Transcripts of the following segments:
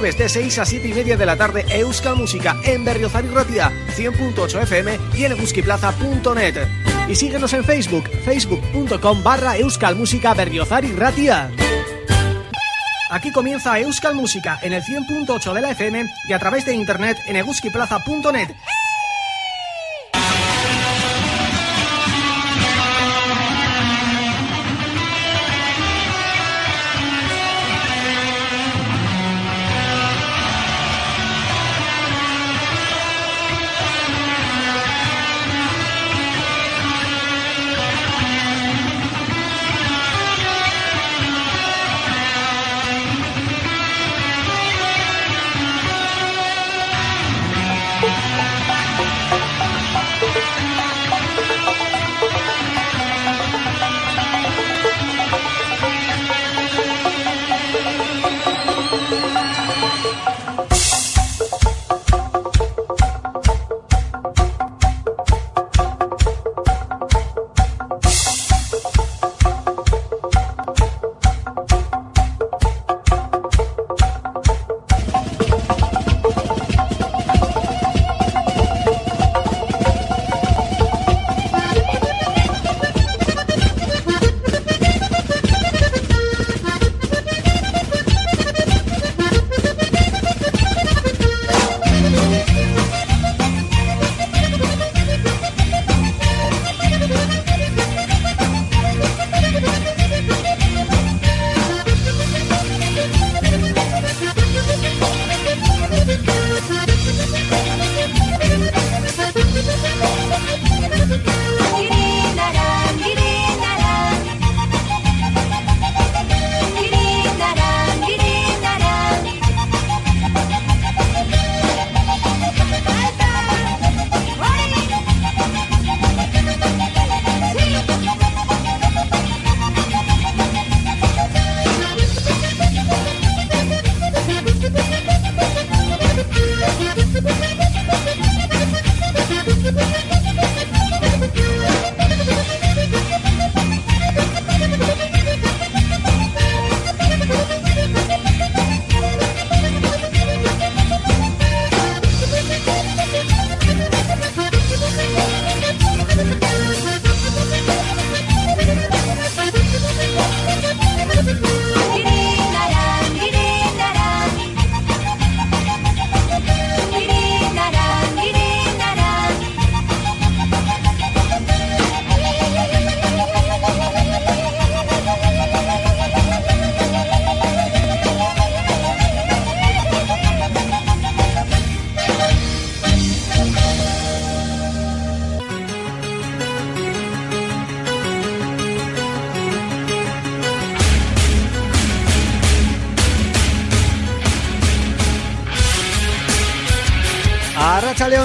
De 6 a 7 y media de la tarde Euskal Música en Berriozar y Ratia 100.8 FM y en euskiplaza.net Y síguenos en Facebook, facebook.com barra Euskal Música Berriozar y Ratia Aquí comienza Euskal Música en el 100.8 de la FM y a través de internet en euskiplaza.net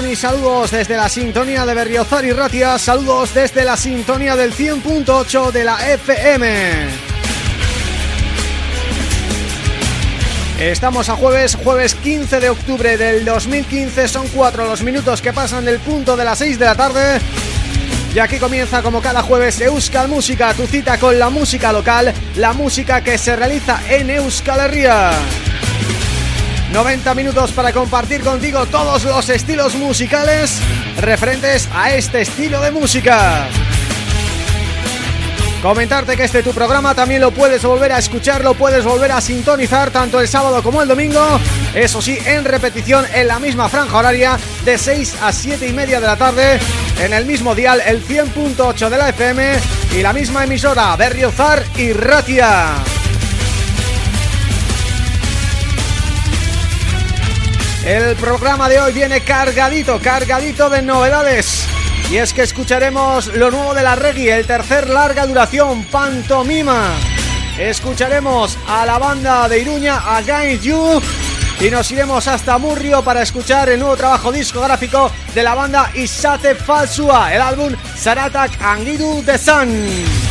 Y saludos desde la sintonía de Berriozar y Ratia, saludos desde la sintonía del 100.8 de la FM. Estamos a jueves, jueves 15 de octubre del 2015, son cuatro los minutos que pasan del punto de las 6 de la tarde y aquí comienza como cada jueves Euskal Música, tu cita con la música local, la música que se realiza en Euskal Herria. 90 minutos para compartir contigo todos los estilos musicales referentes a este estilo de música. Comentarte que este tu programa también lo puedes volver a escuchar, lo puedes volver a sintonizar tanto el sábado como el domingo, eso sí, en repetición en la misma franja horaria de 6 a 7 y media de la tarde, en el mismo dial, el 100.8 de la FM y la misma emisora, Berriozar y Ratia. El programa de hoy viene cargadito, cargadito de novedades. Y es que escucharemos lo nuevo de la reggae, el tercer larga duración, Pantomima. Escucharemos a la banda de Iruña, Against You. Y nos iremos hasta Murrio para escuchar el nuevo trabajo discográfico de la banda Isate Falsua, el álbum Saratak Angidu The Sun.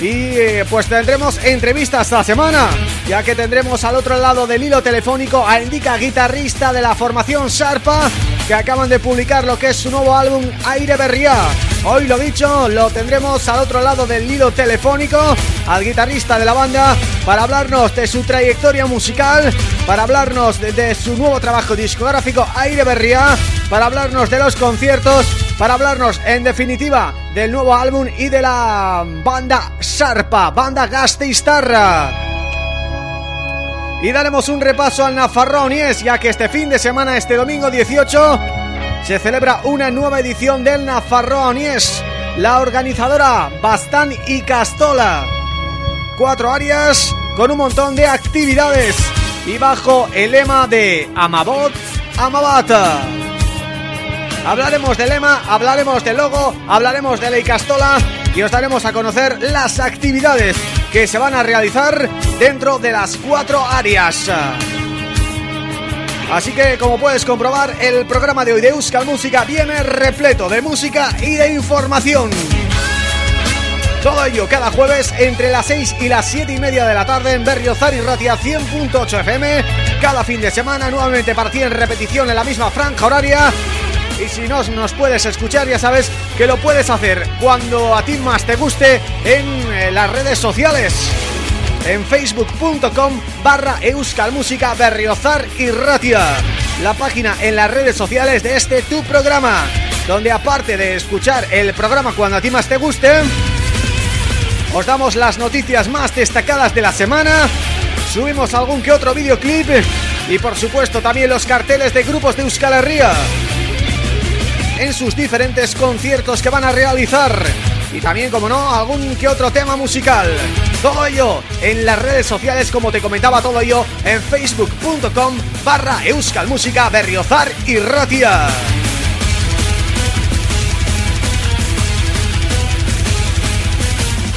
Y eh, pues tendremos entrevistas esta semana Ya que tendremos al otro lado del hilo telefónico A Indica, guitarrista de la formación Sharpa Que acaban de publicar lo que es su nuevo álbum Aire Berría Hoy lo dicho, lo tendremos al otro lado del hilo telefónico Al guitarrista de la banda Para hablarnos de su trayectoria musical Para hablarnos de, su nuevo trabajo discográfico Aire Berría Para hablarnos de los conciertos Para hablarnos en definitiva del nuevo álbum y de la banda Sarpa, banda Gasteiztarra. Y daremos un repaso al Nafarronies, ya que este fin de semana, este domingo 18, se celebra una nueva edición del Nafarronies. La organizadora Bastán y Castola. Cuatro áreas con un montón de actividades y bajo el lema de Amabot Amabata. Hablaremos del lema, hablaremos del logo, hablaremos de la Icastola y os daremos a conocer las actividades que se van a realizar dentro de las cuatro áreas. Así que, como puedes comprobar, el programa de hoy de Euskal Música viene repleto de música y de información. Todo ello cada jueves entre las 6 y las 7 y media de la tarde en Berriozar y Ratia 100.8 FM. Cada fin de semana nuevamente para ti en repetición en la misma franja horaria y si no nos puedes escuchar ya sabes que lo puedes hacer cuando a ti más te guste en eh, las redes sociales. En facebook.com barra euskalmusica berriozar y ratia. La página en las redes sociales de este tu programa donde aparte de escuchar el programa cuando a ti más te guste os damos las noticias más destacadas de la semana subimos algún que otro videoclip y por supuesto también los carteles de grupos de Euskal Herria en sus diferentes conciertos que van a realizar y también, como no, algún que otro tema musical. Todo ello en las redes sociales, como te comentaba, todo ello en facebook.com barra euskalmusica berriozar y ratia.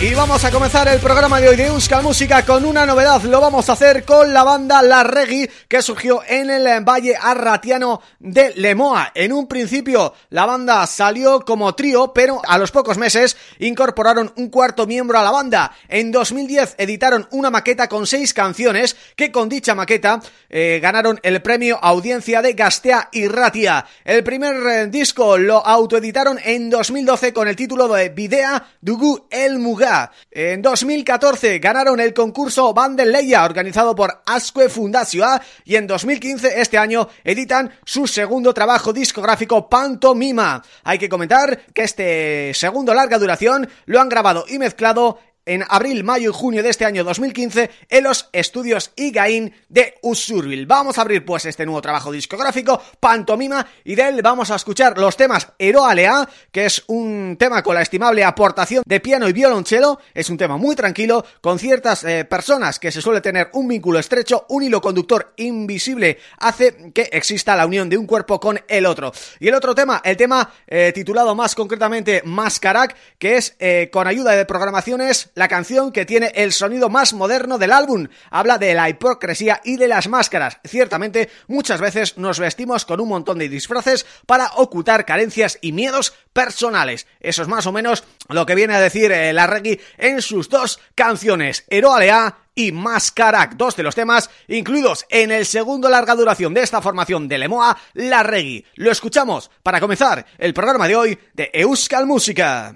Y vamos a comenzar el programa de hoy de Euskal Música con una novedad. Lo vamos a hacer con la banda La Regi que surgió en el Valle Arratiano de Lemoa. En un principio la banda salió como trío, pero a los pocos meses incorporaron un cuarto miembro a la banda. En 2010 editaron una maqueta con seis canciones que con dicha maqueta eh, ganaron el premio Audiencia de Gastea y Ratia. El primer eh, disco lo autoeditaron en 2012 con el título de Videa Dugu El En 2014 ganaron el concurso Leia organizado por Asque Fundación y en 2015, este año, editan su segundo trabajo discográfico Pantomima. Hay que comentar que este segundo larga duración lo han grabado y mezclado en abril, mayo y junio de este año 2015 en los estudios Igain de Usurbil. Vamos a abrir pues este nuevo trabajo discográfico, Pantomima, y de él vamos a escuchar los temas Eroalea, que es un tema con la estimable aportación de piano y violonchelo, es un tema muy tranquilo, con ciertas eh, personas que se suele tener un vínculo estrecho, un hilo conductor invisible hace que exista la unión de un cuerpo con el otro. Y el otro tema, el tema eh, titulado más concretamente Mascarac, que es eh, con ayuda de programaciones la canción que tiene el sonido más moderno del álbum. Habla de la hipocresía y de las máscaras. Ciertamente, muchas veces nos vestimos con un montón de disfraces para ocultar carencias y miedos personales. Eso es más o menos lo que viene a decir eh, la Reggae en sus dos canciones, Eroalea y Mascarac, dos de los temas incluidos en el segundo larga duración de esta formación de Lemoa, La Reggae. Lo escuchamos para comenzar el programa de hoy de Euskal Música.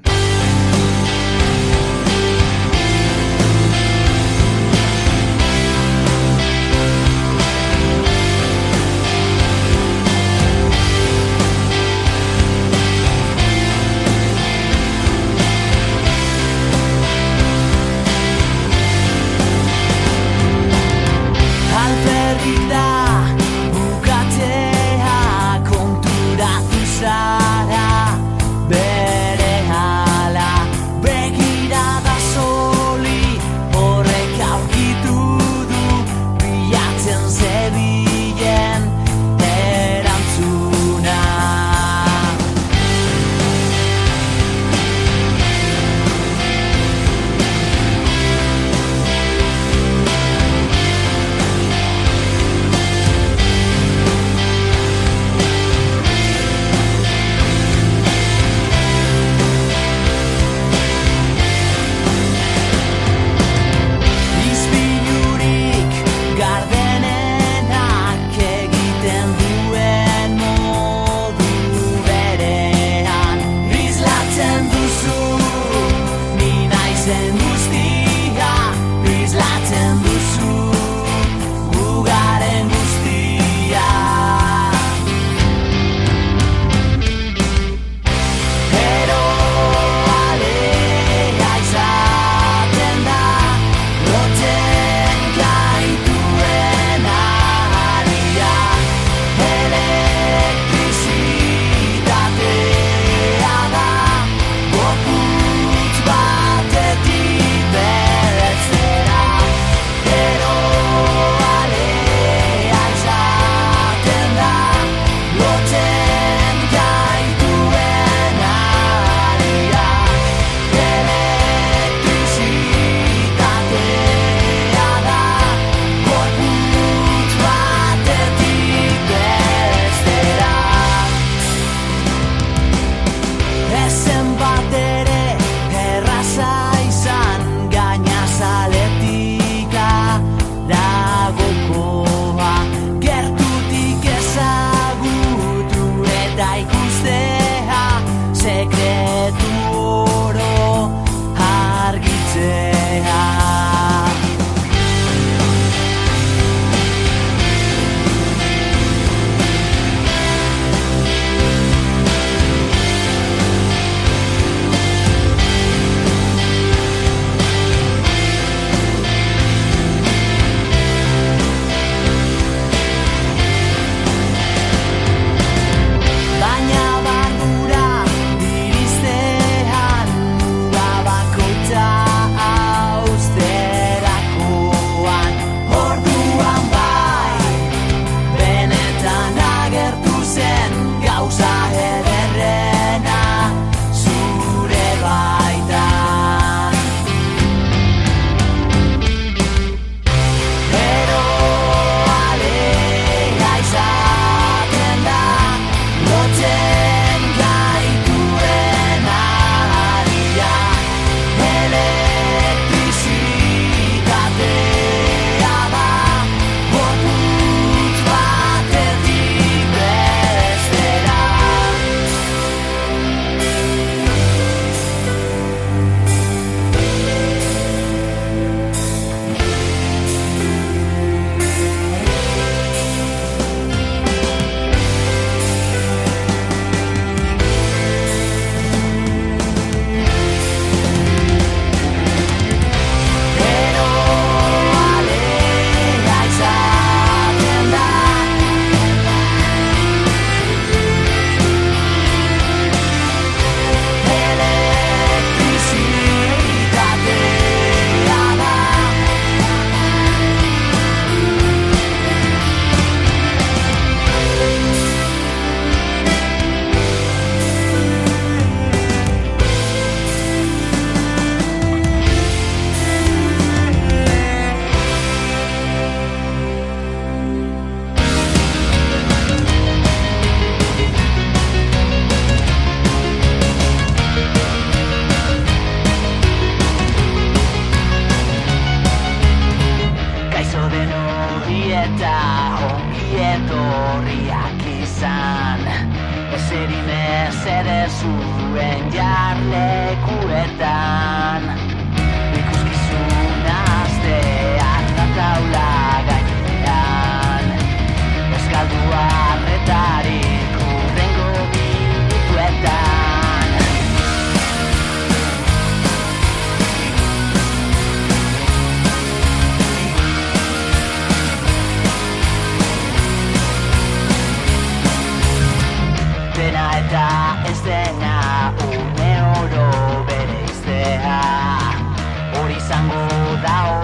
deno dieta ongi etorriak izan. Ezerin ez ere zuen jarlekuetan. Ikuskizun azteak da taula gainean. Ez arretan dena eta ez dena Une oro bere iztea Hori izango da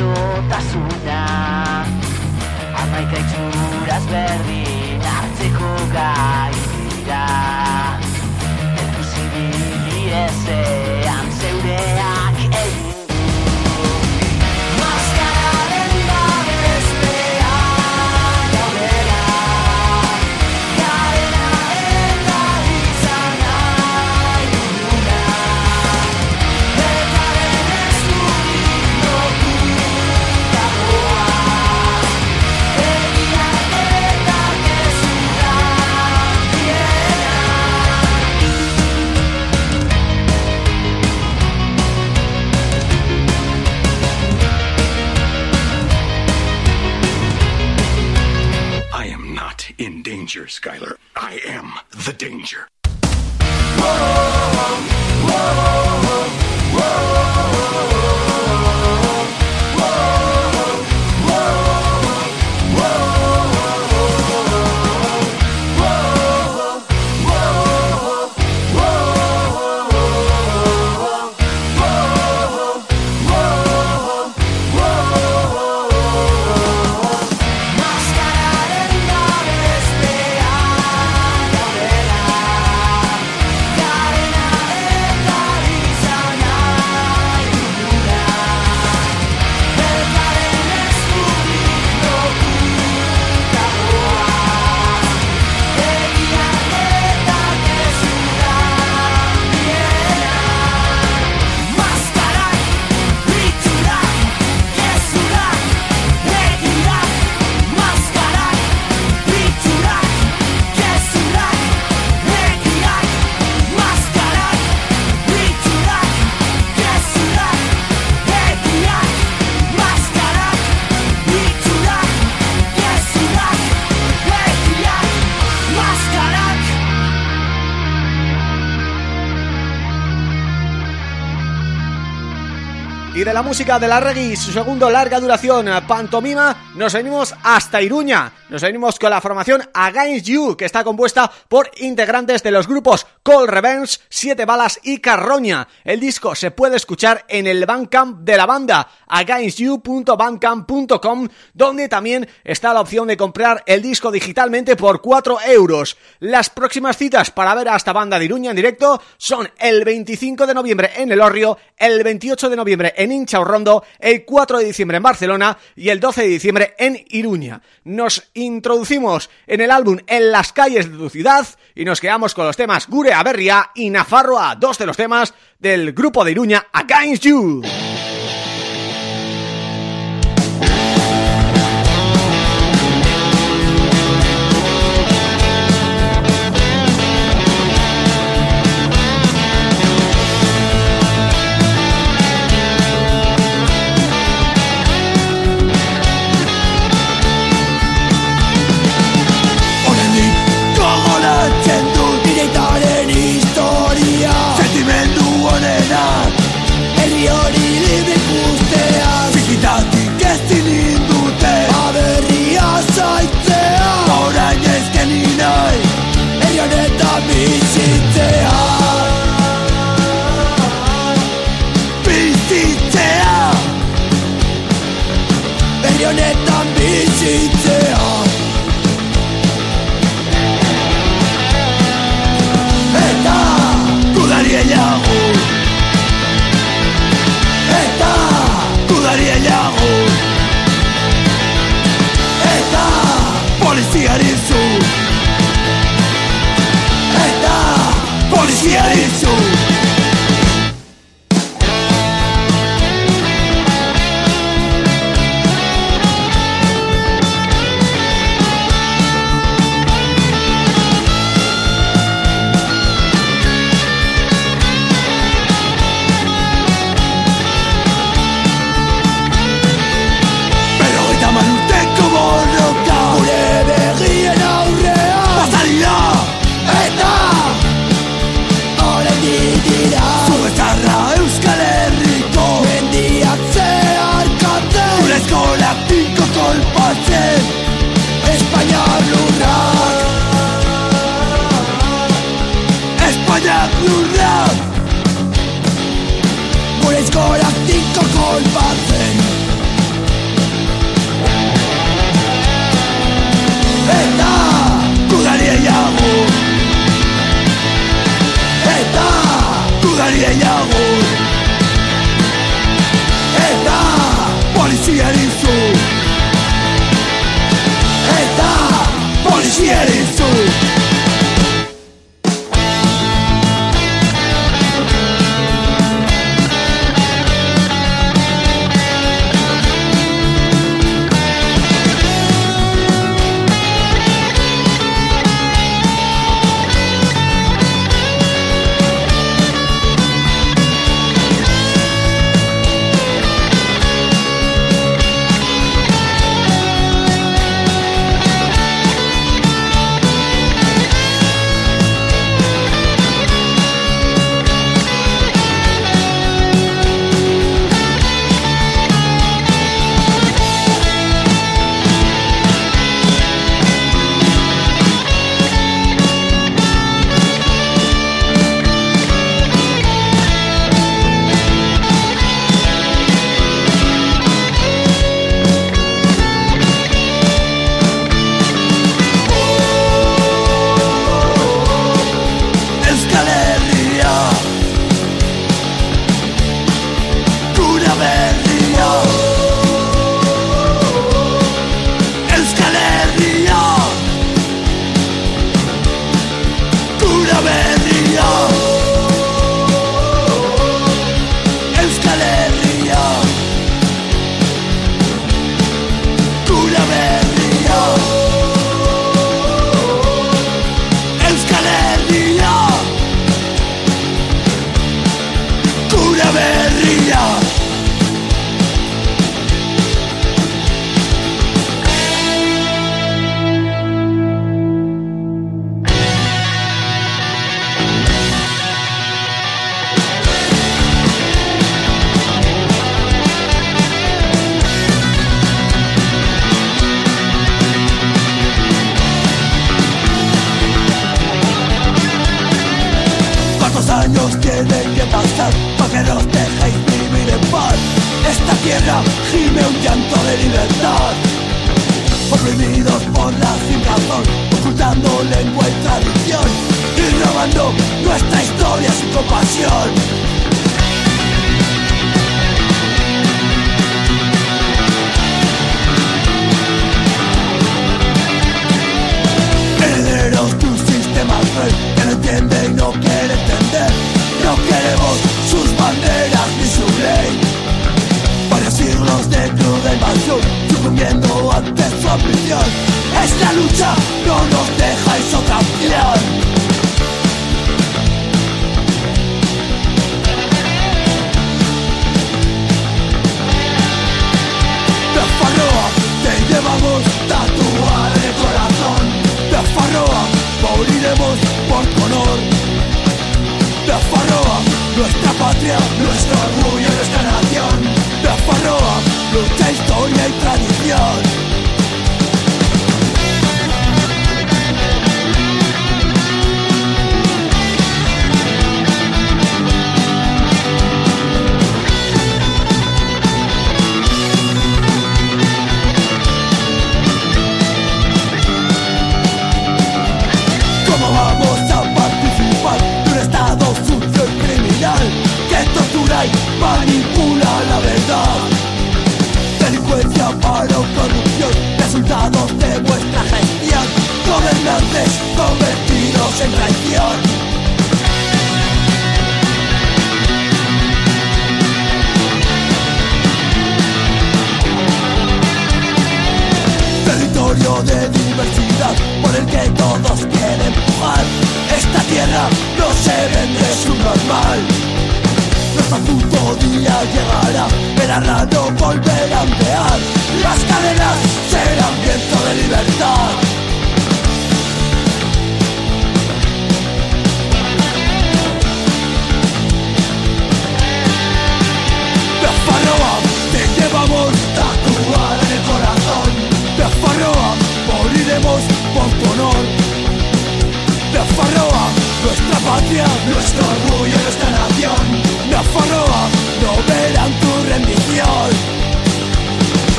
gaixotasuna Amaika itxuraz berdin hartzeko gai dira. Eta zibili ezen la música de la reggae su segundo larga duración, Pantomima, nos venimos hasta Iruña. Nos venimos con la formación Against You, que está compuesta por integrantes de los grupos Call Revenge, Siete Balas y Carroña. El disco se puede escuchar en el Bandcamp de la banda, againstyou.bandcamp.com, donde también está la opción de comprar el disco digitalmente por 4 euros. Las próximas citas para ver a esta banda de Iruña en directo son el 25 de noviembre en El Orrio, el 28 de noviembre en Rondo, el 4 de diciembre en Barcelona y el 12 de diciembre en Iruña. Nos introducimos en el álbum En las calles de tu ciudad y nos quedamos con los temas Gure Aberria y Nafarroa, dos de los temas del grupo de Iruña Against You.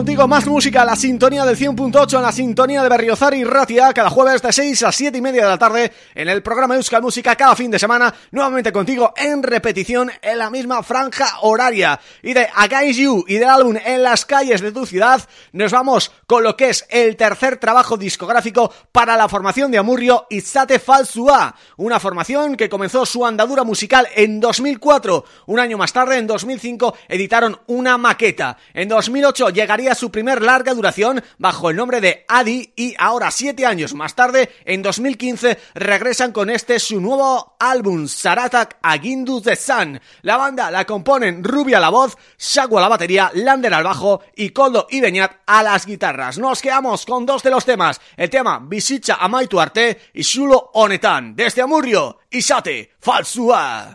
Contigo más música, la sintonía del 100.8 en la sintonía de Berriozar y Ratia, cada jueves de 6 a 7 y media de la tarde en el programa Euskal Música cada fin de semana, nuevamente contigo en repetición en la misma franja horaria. Y de Against You y del álbum En las calles de tu ciudad, nos vamos con lo que es el tercer trabajo discográfico para la formación de Amurrio Itzate Falsua, una formación que comenzó su andadura musical en 2004. Un año más tarde, en 2005, editaron una maqueta. En 2008 llegaría su primer larga duración bajo el nombre de Adi y ahora siete años más tarde, en 2015, regresan con este su nuevo álbum, Saratak Agindu the Sun. La banda la componen Rubia a la voz, Shagu a la batería, Lander al bajo y Coldo y Beñat a las guitarras. Nos quedamos con dos de los temas, el tema Visicha Amaitu Arte y Shulo Onetan, desde Amurrio, Isate, Falsua.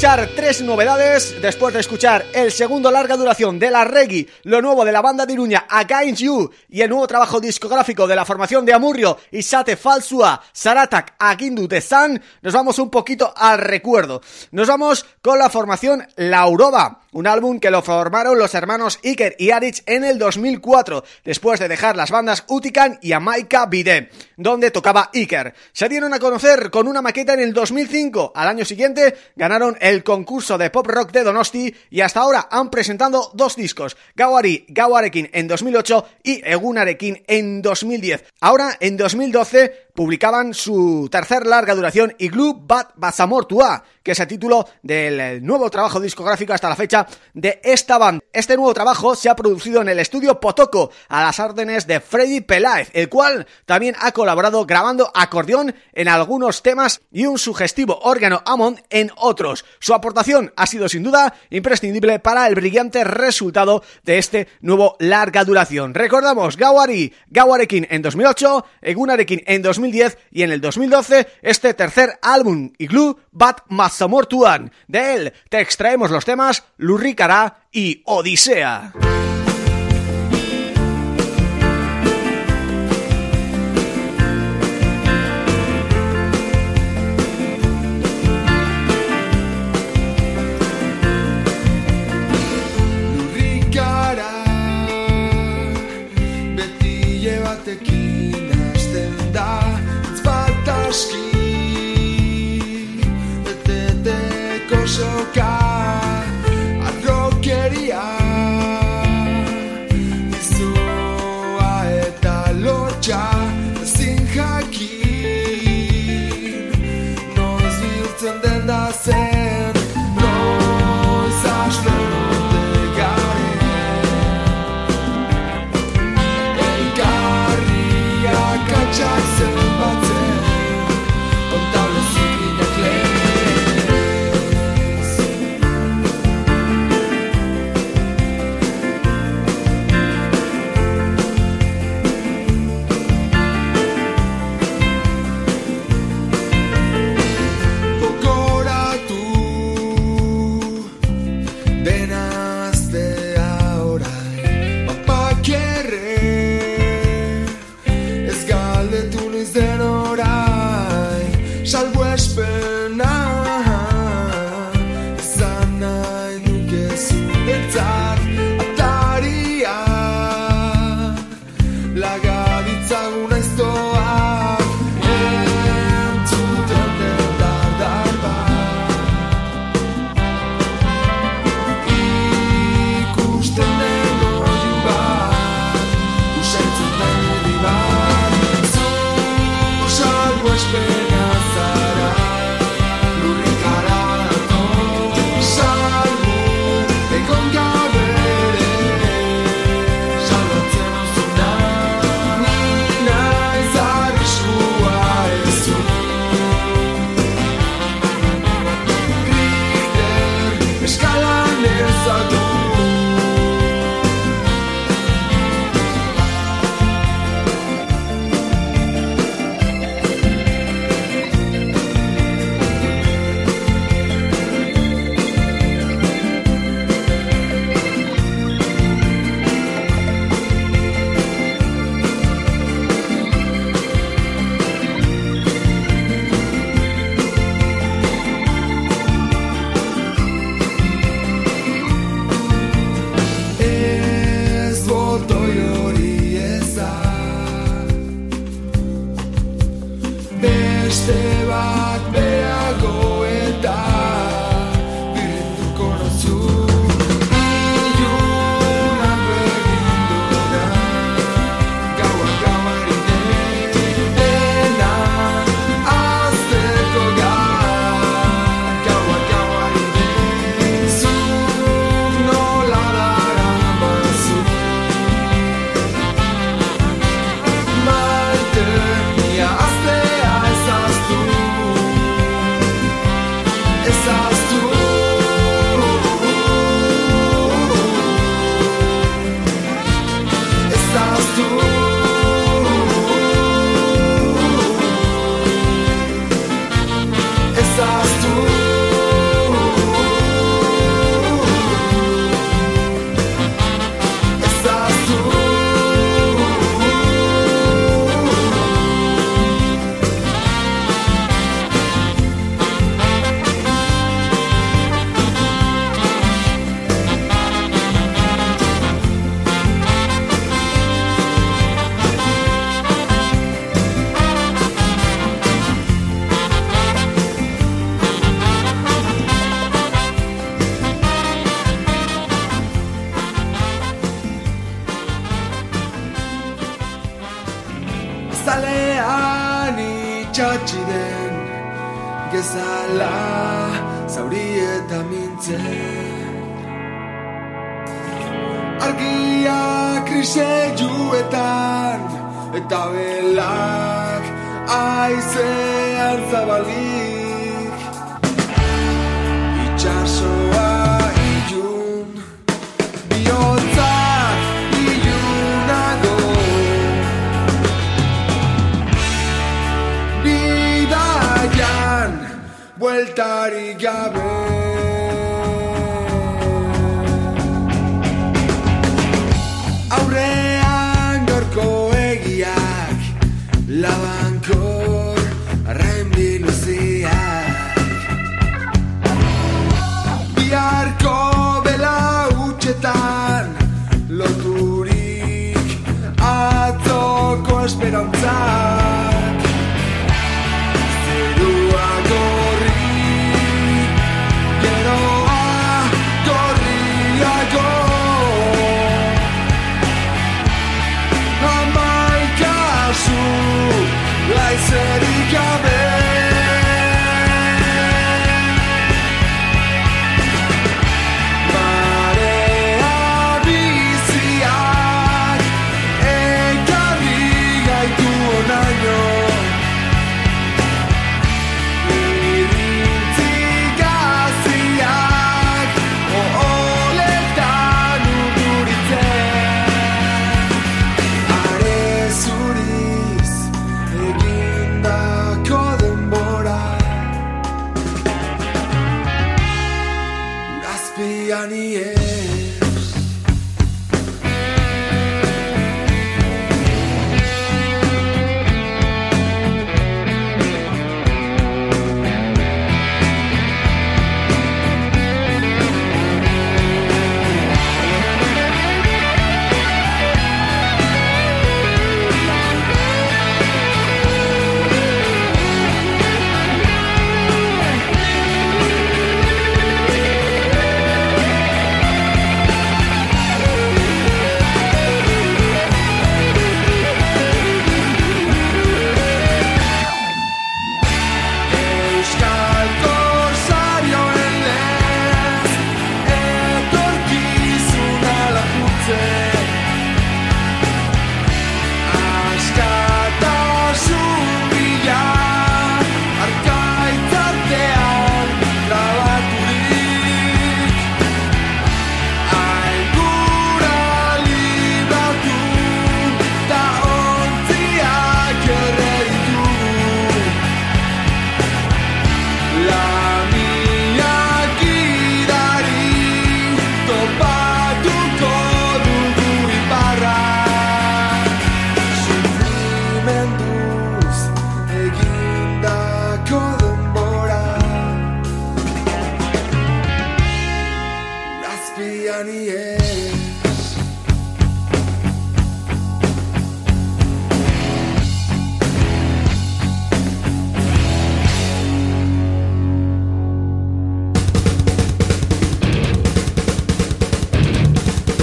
Escuchar tres novedades, después de escuchar el segundo larga duración de la Reggae, lo nuevo de la banda de Iruña, Against You, y el nuevo trabajo discográfico de la formación de Amurrio, Isate Falsua, Saratak, Agindu de San, nos vamos un poquito al recuerdo. Nos vamos con la formación Lauroba, un álbum que lo formaron los hermanos Iker y Arich en el 2004, después de dejar las bandas Utican y Amaika Bide, donde tocaba Iker. Se dieron a conocer con una maqueta en el 2005, al año siguiente ganaron el concurso de pop rock de Donosti y hasta ahora han presentado dos discos, Gawari Gawarekin en 2008 y Egunarekin en 2010. Ahora, en 2012, publicaban su tercer larga duración Igloo Bat Basamortua, que es el título del nuevo trabajo discográfico hasta la fecha de esta banda. Este nuevo trabajo se ha producido en el estudio Potoco, a las órdenes de Freddy Peláez, el cual también ha colaborado grabando acordeón en algunos temas y un sugestivo órgano Amon en otros. Su aportación ha sido sin duda imprescindible para el brillante resultado de este nuevo larga duración. Recordamos, Gawari, Gawarekin en 2008, Egunarekin en 2010 y en el 2012 este tercer álbum, Igloo Bat Mazamortuan. De él te extraemos los temas Lurricara y Odisea.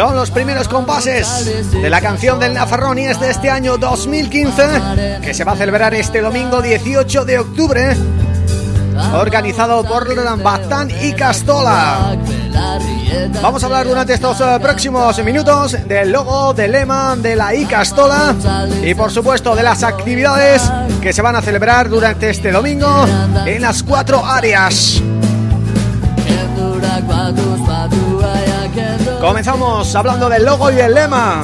Son los primeros compases de la canción del Nafarrón y es de este año 2015 que se va a celebrar este domingo 18 de octubre organizado por Batán y Castola. Vamos a hablar durante estos eh, próximos minutos del logo, del lema, de la Icastola y por supuesto de las actividades que se van a celebrar durante este domingo en las cuatro áreas. Comenzamos hablando del logo y el lema.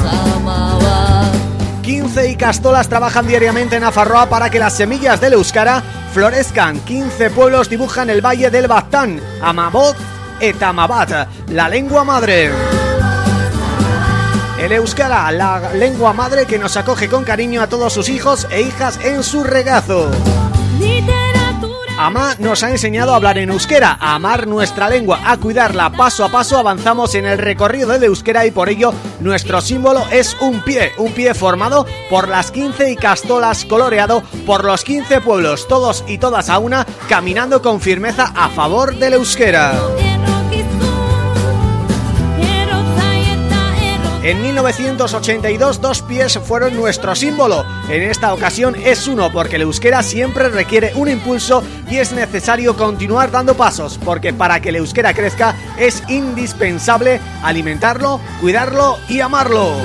15 Icastolas trabajan diariamente en Afarroa para que las semillas del Euskara florezcan. 15 pueblos dibujan el valle del Bastán, Amabot, Etamabat, la lengua madre. El Euskara, la lengua madre que nos acoge con cariño a todos sus hijos e hijas en su regazo. Ama nos ha enseñado a hablar en euskera, a amar nuestra lengua, a cuidarla. Paso a paso avanzamos en el recorrido del euskera y por ello nuestro símbolo es un pie, un pie formado por las 15 y castolas coloreado por los 15 pueblos, todos y todas a una, caminando con firmeza a favor del euskera. En 1982 dos pies fueron nuestro símbolo. En esta ocasión es uno porque el euskera siempre requiere un impulso y es necesario continuar dando pasos porque para que el euskera crezca es indispensable alimentarlo, cuidarlo y amarlo.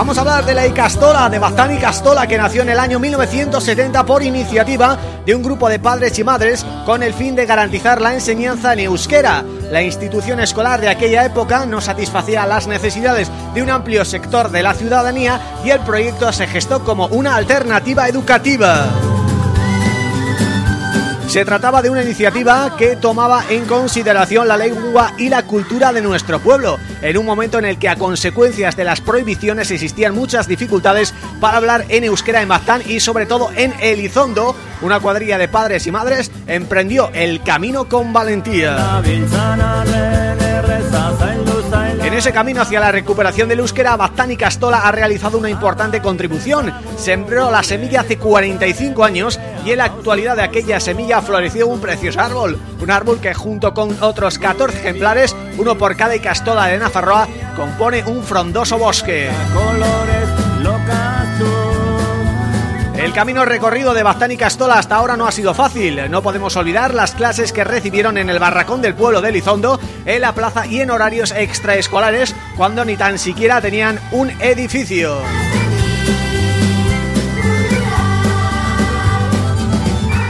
Vamos a hablar de la Icastola, de Bastán Castola, que nació en el año 1970 por iniciativa de un grupo de padres y madres con el fin de garantizar la enseñanza en euskera. La institución escolar de aquella época no satisfacía las necesidades de un amplio sector de la ciudadanía y el proyecto se gestó como una alternativa educativa. Se trataba de una iniciativa que tomaba en consideración la lengua y la cultura de nuestro pueblo, en un momento en el que a consecuencias de las prohibiciones existían muchas dificultades para hablar en euskera en Baztán y sobre todo en Elizondo, una cuadrilla de padres y madres emprendió el camino con valentía. En ese camino hacia la recuperación del euskera, Baztán y Castola ha realizado una importante contribución. Sembró la semilla hace 45 años y en la actualidad de aquella semilla floreció un precioso árbol. Un árbol que junto con otros 14 ejemplares, uno por cada Castola de Nafarroa, compone un frondoso bosque. El camino recorrido de Baztán y Castola hasta ahora no ha sido fácil. No podemos olvidar las clases que recibieron en el barracón del pueblo de Lizondo, en la plaza y en horarios extraescolares, cuando ni tan siquiera tenían un edificio.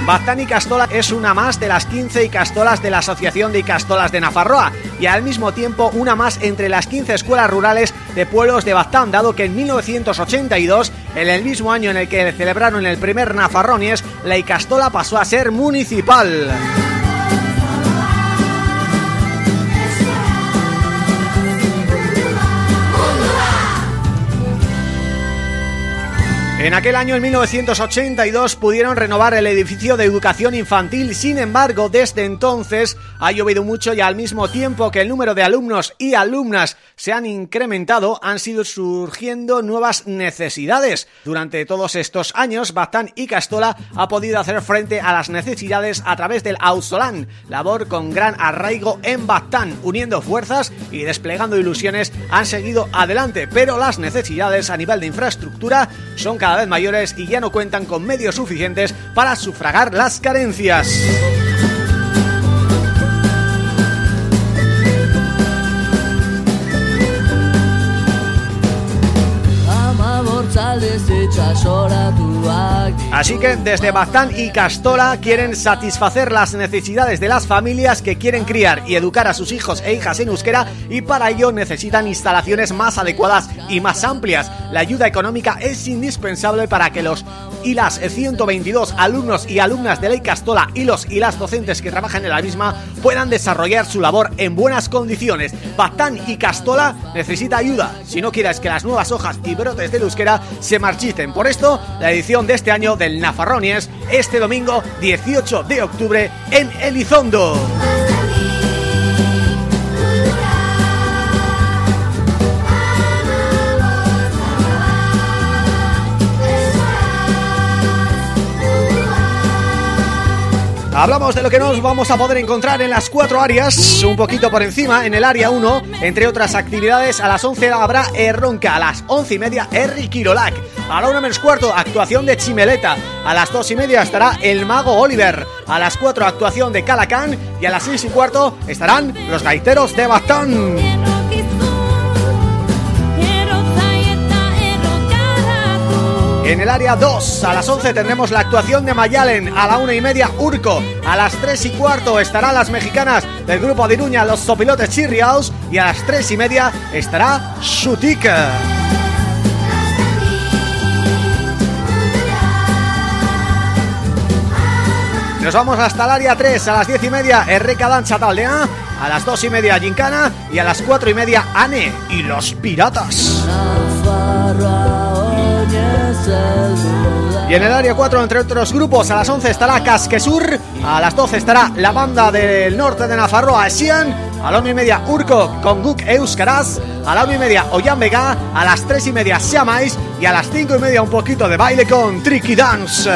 Baztán y Castola es una más de las 15 Icastolas de la Asociación de Icastolas de Nafarroa y al mismo tiempo una más entre las 15 escuelas rurales de pueblos de Baztán, dado que en 1982, en el mismo año en el que celebraron el primer Nafarronies, la Icastola pasó a ser municipal. En aquel año, en 1982, pudieron renovar el edificio de educación infantil, sin embargo, desde entonces ha llovido mucho y al mismo tiempo que el número de alumnos y alumnas se han incrementado, han sido surgiendo nuevas necesidades. Durante todos estos años, Baztán y Castola ha podido hacer frente a las necesidades a través del Ausolán, labor con gran arraigo en Baztán, uniendo fuerzas y desplegando ilusiones han seguido adelante, pero las necesidades a nivel de infraestructura son cada vez mayores y ya no cuentan con medios suficientes para sufragar las carencias. Así que desde Baztán y Castola quieren satisfacer las necesidades de las familias que quieren criar y educar a sus hijos e hijas en euskera y para ello necesitan instalaciones más adecuadas y más amplias. La ayuda económica es indispensable para que los y las 122 alumnos y alumnas de la Castola y los y las docentes que trabajan en la misma puedan desarrollar su labor en buenas condiciones. Baztán y Castola necesita ayuda si no quieres que las nuevas hojas y brotes del euskera se marchiten. Por esto, la edición de este año del Nafarronies este domingo 18 de octubre en Elizondo. Hablamos de lo que nos vamos a poder encontrar en las cuatro áreas, un poquito por encima, en el área 1, entre otras actividades, a las 11 habrá Erronca, a las 11 y media Erri Kirolac, a la 1 menos cuarto actuación de Chimeleta, a las 2 y media estará El Mago Oliver, a las 4 actuación de Calacán y a las 6 y cuarto estarán los gaiteros de Bastón. En el área 2, a las 11 tendremos la actuación de Mayalen, a la una y media Urco, a las 3 y cuarto estarán las mexicanas del grupo de Iruña, los Sopilotes Chirriaus, y a las 3 y media estará Shutika. Nos vamos hasta el área 3, a las 10 y media RK Danza Taldea, a las 2 y media Gincana. Y a las 4 y media Ane y los Piratas. Y en el área 4, entre otros grupos, a las 11 estará Casquesur, a las 12 estará la banda del norte de Nafarroa, Esian, a la 1 y media Urco con Guk Euskaraz, a la 1 y media Oyan Vega, a las 3 y media Siamais y a las 5 y media un poquito de baile con Tricky Dance.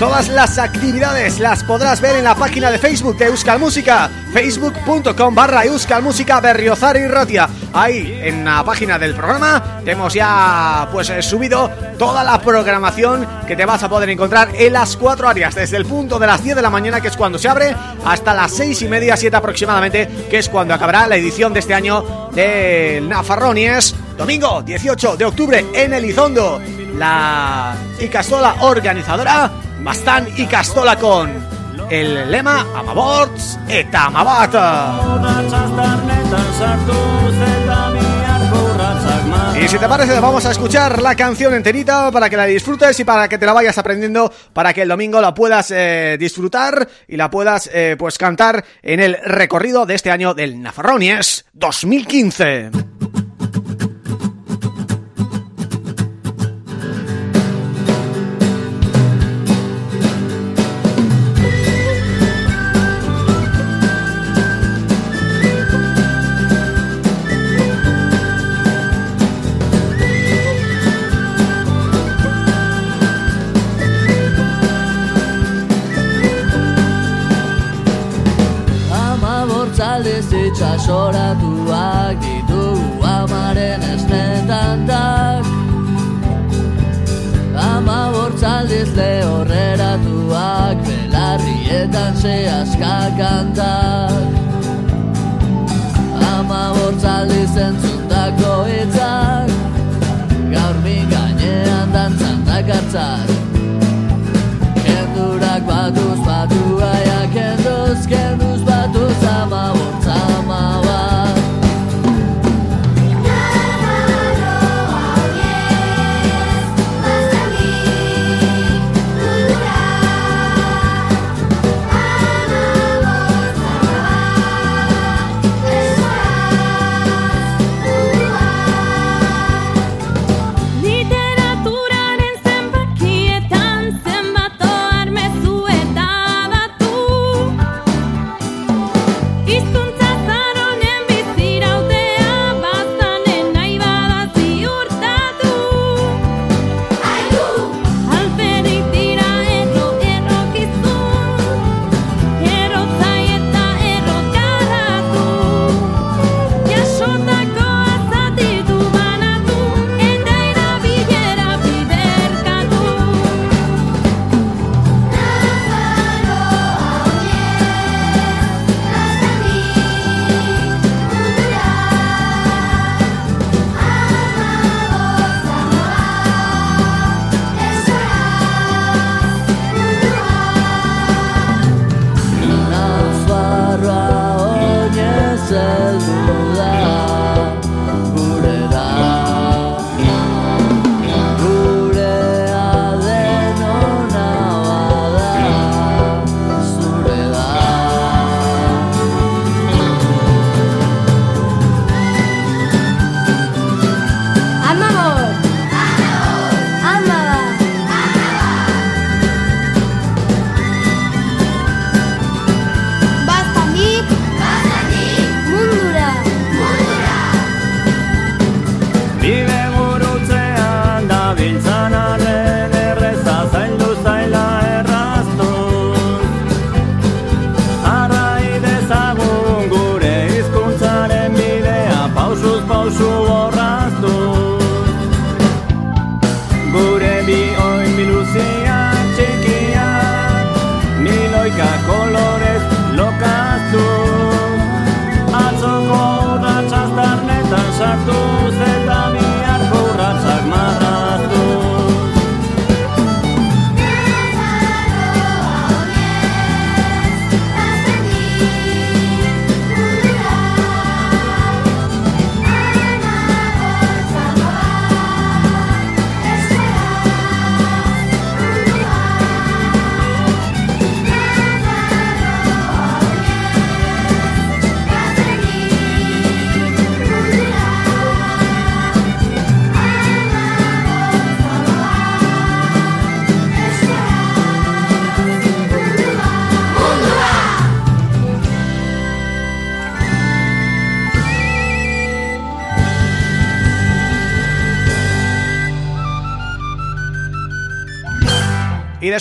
Todas las actividades las podrás ver en la página de Facebook de Euskal Música facebook.com barra Euskal Música Berriozar y Ratia. Ahí, en la página del programa, hemos ya pues eh, subido toda la programación que te vas a poder encontrar en las cuatro áreas Desde el punto de las 10 de la mañana, que es cuando se abre, hasta las seis y media, siete aproximadamente Que es cuando acabará la edición de este año del Nafarronies Domingo 18 de octubre en Elizondo La Icastola organizadora Castola con el lema Amaborts eta Amabata. Y si te parece vamos a escuchar la canción enterita para que la disfrutes y para que te la vayas aprendiendo para que el domingo la puedas eh, disfrutar y la puedas eh, pues cantar en el recorrido de este año del Nafarronies 2015.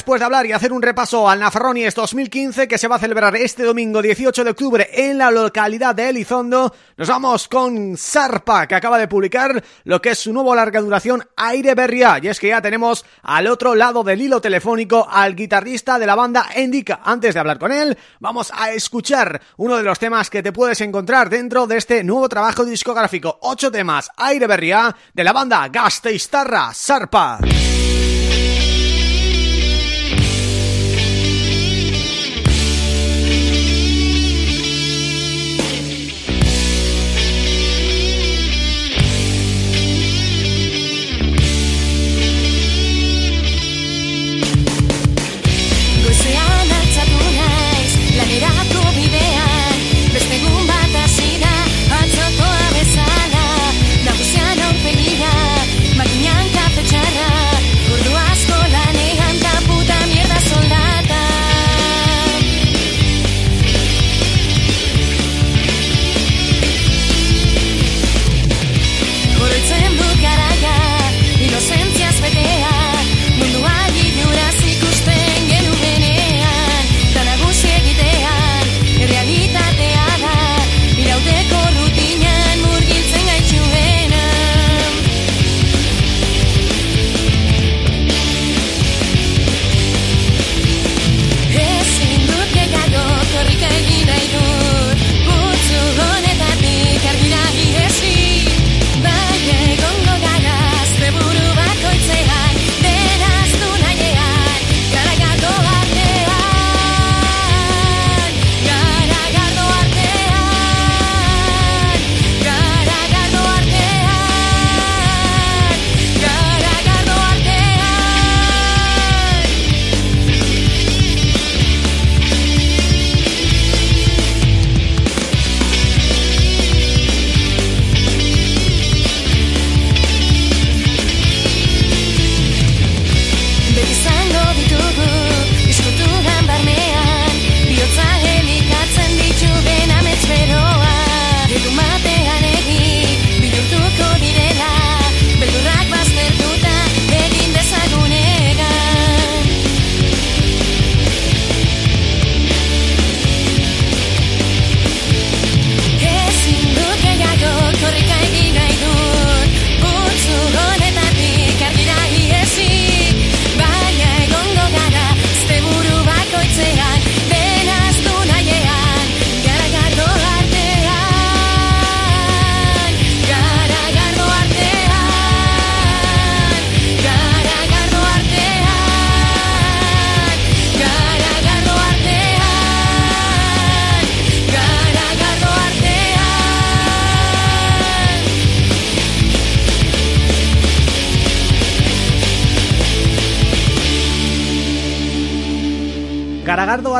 Después de hablar y hacer un repaso al Nafarronies 2015 que se va a celebrar este domingo 18 de octubre en la localidad de Elizondo, nos vamos con Sarpa que acaba de publicar lo que es su nuevo larga duración Aire Berria y es que ya tenemos al otro lado del hilo telefónico al guitarrista de la banda Endica. Antes de hablar con él, vamos a escuchar uno de los temas que te puedes encontrar dentro de este nuevo trabajo discográfico. Ocho temas Aire Berria de la banda Gasteiztarra Sarpa.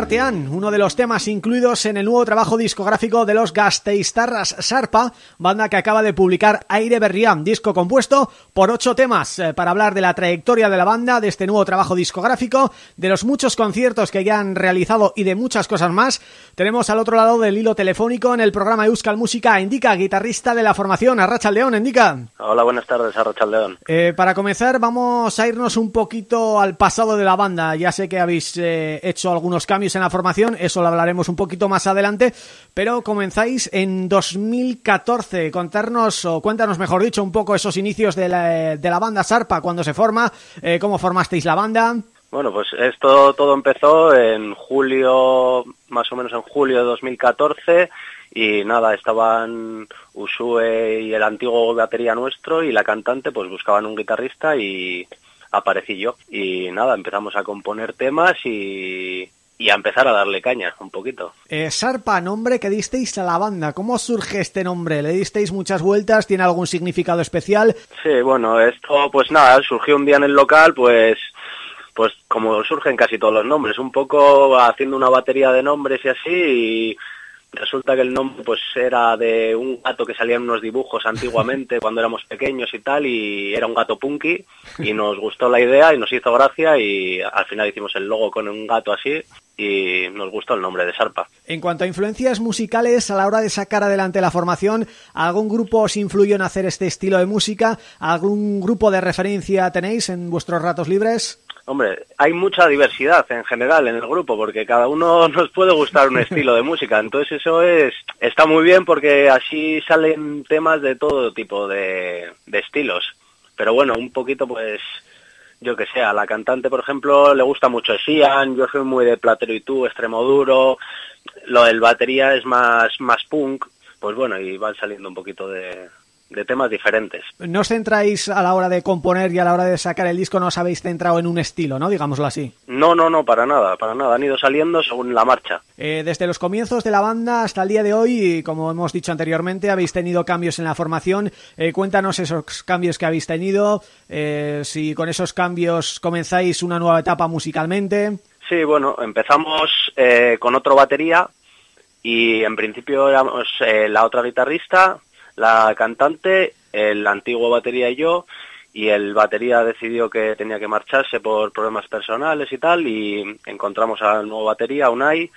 Artean, uno de los temas incluidos en el nuevo trabajo discográfico de los Gasteiztarras Sarpa, banda que acaba de publicar Aire Berrián, disco compuesto por ocho temas, eh, para hablar de la trayectoria de la banda, de este nuevo trabajo discográfico, de los muchos conciertos que ya han realizado y de muchas cosas más. Tenemos al otro lado del hilo telefónico en el programa Euskal Música Indica, guitarrista de la formación Arracha León, Indica. Hola, buenas tardes, Arracha León. Eh, para comenzar, vamos a irnos un poquito al pasado de la banda. Ya sé que habéis eh, hecho algunos cambios en la formación, eso lo hablaremos un poquito más adelante, pero comenzáis en 2014. Contarnos, o cuéntanos mejor dicho, un poco esos inicios de la, de la banda Sarpa, cuando se forma, eh, cómo formasteis la banda... Bueno, pues esto todo empezó en julio, más o menos en julio de 2014 y nada, estaban Usue y el antiguo batería nuestro y la cantante pues buscaban un guitarrista y aparecí yo y nada, empezamos a componer temas y, y a empezar a darle caña un poquito. Eh, Sarpa, nombre que disteis a la banda, ¿cómo surge este nombre? ¿Le disteis muchas vueltas? ¿Tiene algún significado especial? Sí, bueno, esto pues nada, surgió un día en el local, pues pues como surgen casi todos los nombres, un poco haciendo una batería de nombres y así y resulta que el nombre pues era de un gato que salía en unos dibujos antiguamente cuando éramos pequeños y tal y era un gato punky y nos gustó la idea y nos hizo gracia y al final hicimos el logo con un gato así y nos gustó el nombre de Sarpa. En cuanto a influencias musicales, a la hora de sacar adelante la formación, ¿algún grupo os influyó en hacer este estilo de música? ¿Algún grupo de referencia tenéis en vuestros ratos libres? Hombre, hay mucha diversidad en general en el grupo porque cada uno nos puede gustar un estilo de música, entonces eso es está muy bien porque así salen temas de todo tipo de, estilos. Pero bueno, un poquito pues yo que sé, a la cantante, por ejemplo, le gusta mucho Sian, yo soy muy de Platero y tú, extremo duro, lo del batería es más, más punk, pues bueno, y van saliendo un poquito de, de temas diferentes. No os centráis a la hora de componer y a la hora de sacar el disco, no os habéis centrado en un estilo, ¿no? Digámoslo así. No, no, no, para nada, para nada. Han ido saliendo según la marcha. Eh, desde los comienzos de la banda hasta el día de hoy, como hemos dicho anteriormente, habéis tenido cambios en la formación. Eh, cuéntanos esos cambios que habéis tenido, eh, si con esos cambios comenzáis una nueva etapa musicalmente. Sí, bueno, empezamos con otro batería y en principio éramos la otra guitarrista, la cantante, el antiguo batería y yo, y el batería decidió que tenía que marcharse por problemas personales y tal, y encontramos al nuevo batería, Unai,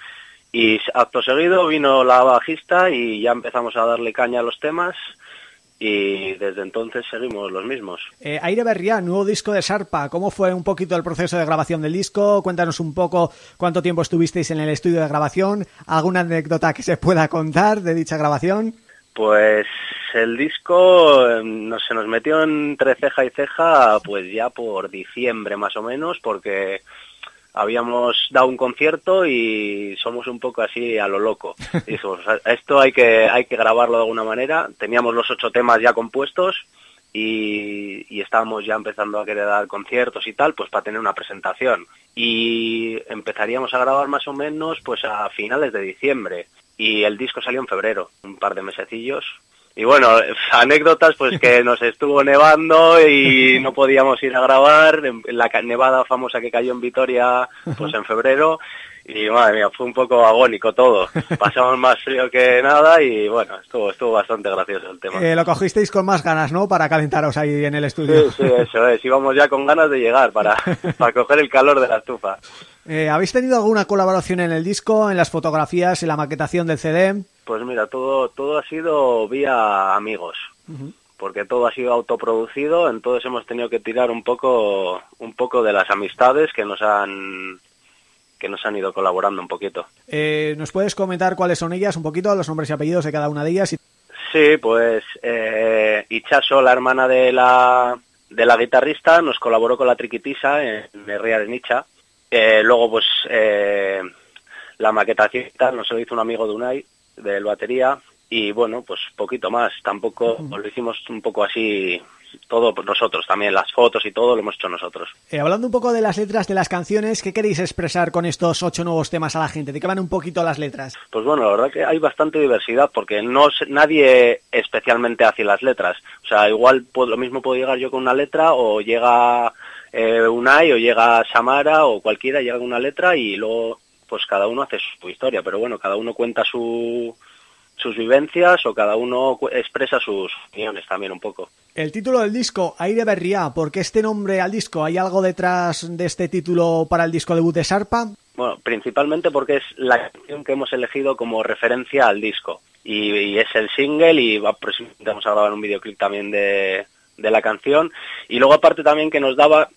y acto seguido vino la bajista y ya empezamos a darle caña a los temas, y desde entonces seguimos los mismos. Eh, Aire Berriá, nuevo disco de Sarpa, ¿cómo fue un poquito el proceso de grabación del disco? Cuéntanos un poco cuánto tiempo estuvisteis en el estudio de grabación, alguna anécdota que se pueda contar de dicha grabación. Pues el disco eh, no, se nos metió entre ceja y ceja pues ya por diciembre más o menos porque habíamos dado un concierto y somos un poco así a lo loco. Dijimos, esto hay que, hay que grabarlo de alguna manera. Teníamos los ocho temas ya compuestos y, y estábamos ya empezando a querer dar conciertos y tal, pues para tener una presentación. Y empezaríamos a grabar más o menos pues a finales de diciembre y el disco salió en febrero, un par de mesecillos. Y bueno, anécdotas pues que nos estuvo nevando y no podíamos ir a grabar, la nevada famosa que cayó en Vitoria pues en febrero y madre mía, fue un poco agónico todo. Pasamos más frío que nada y bueno, estuvo estuvo bastante gracioso el tema. Eh, lo cogisteis con más ganas, ¿no? Para calentaros ahí en el estudio. Sí, sí, eso es. Íbamos ya con ganas de llegar para, para coger el calor de la estufa. Eh, ¿Habéis tenido alguna colaboración en el disco, en las fotografías, en la maquetación del CD? Pues mira, todo todo ha sido vía amigos. Uh -huh. Porque todo ha sido autoproducido, entonces hemos tenido que tirar un poco un poco de las amistades que nos han que nos han ido colaborando un poquito. Eh, ¿Nos puedes comentar cuáles son ellas, un poquito, los nombres y apellidos de cada una de ellas? Sí, pues eh, Ichaso, la hermana de la, de la guitarrista, nos colaboró con la triquitisa en Ría de Nicha. Eh, luego, pues, eh, la maquetación nos lo hizo un amigo de Unai, del batería, y bueno, pues poquito más. Tampoco, lo hicimos un poco así todo nosotros también, las fotos y todo lo hemos hecho nosotros. Eh, hablando un poco de las letras de las canciones, ¿qué queréis expresar con estos ocho nuevos temas a la gente? ¿De qué van un poquito las letras? Pues bueno, la verdad que hay bastante diversidad porque no nadie especialmente hace las letras. O sea, igual lo mismo puedo llegar yo con una letra o llega eh, Unai o llega Samara o cualquiera, llega una letra y luego pues cada uno hace su historia, pero bueno, cada uno cuenta su sus vivencias o cada uno expresa sus opiniones también un poco. El título del disco, Aire Berriá, ¿por qué este nombre al disco? ¿Hay algo detrás de este título para el disco debut de Sarpa? Bueno, principalmente porque es la canción que hemos elegido como referencia al disco. Y, y es el single y va, vamos a grabar un videoclip también de, de la canción. Y luego aparte también que nos daba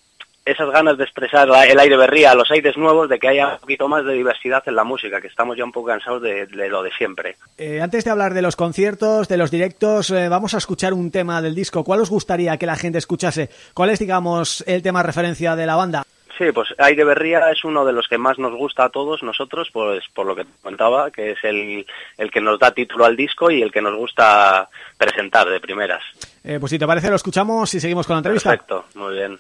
esas ganas de expresar el aire berría, los aires nuevos, de que haya un poquito más de diversidad en la música, que estamos ya un poco cansados de, de lo de siempre. Eh, antes de hablar de los conciertos, de los directos, eh, vamos a escuchar un tema del disco. ¿Cuál os gustaría que la gente escuchase? ¿Cuál es, digamos, el tema referencia de la banda? Sí, pues Aire Berría es uno de los que más nos gusta a todos nosotros, pues por lo que comentaba, que es el, el que nos da título al disco y el que nos gusta presentar de primeras. Eh, pues si te parece lo escuchamos y seguimos con la entrevista. Perfecto, muy bien.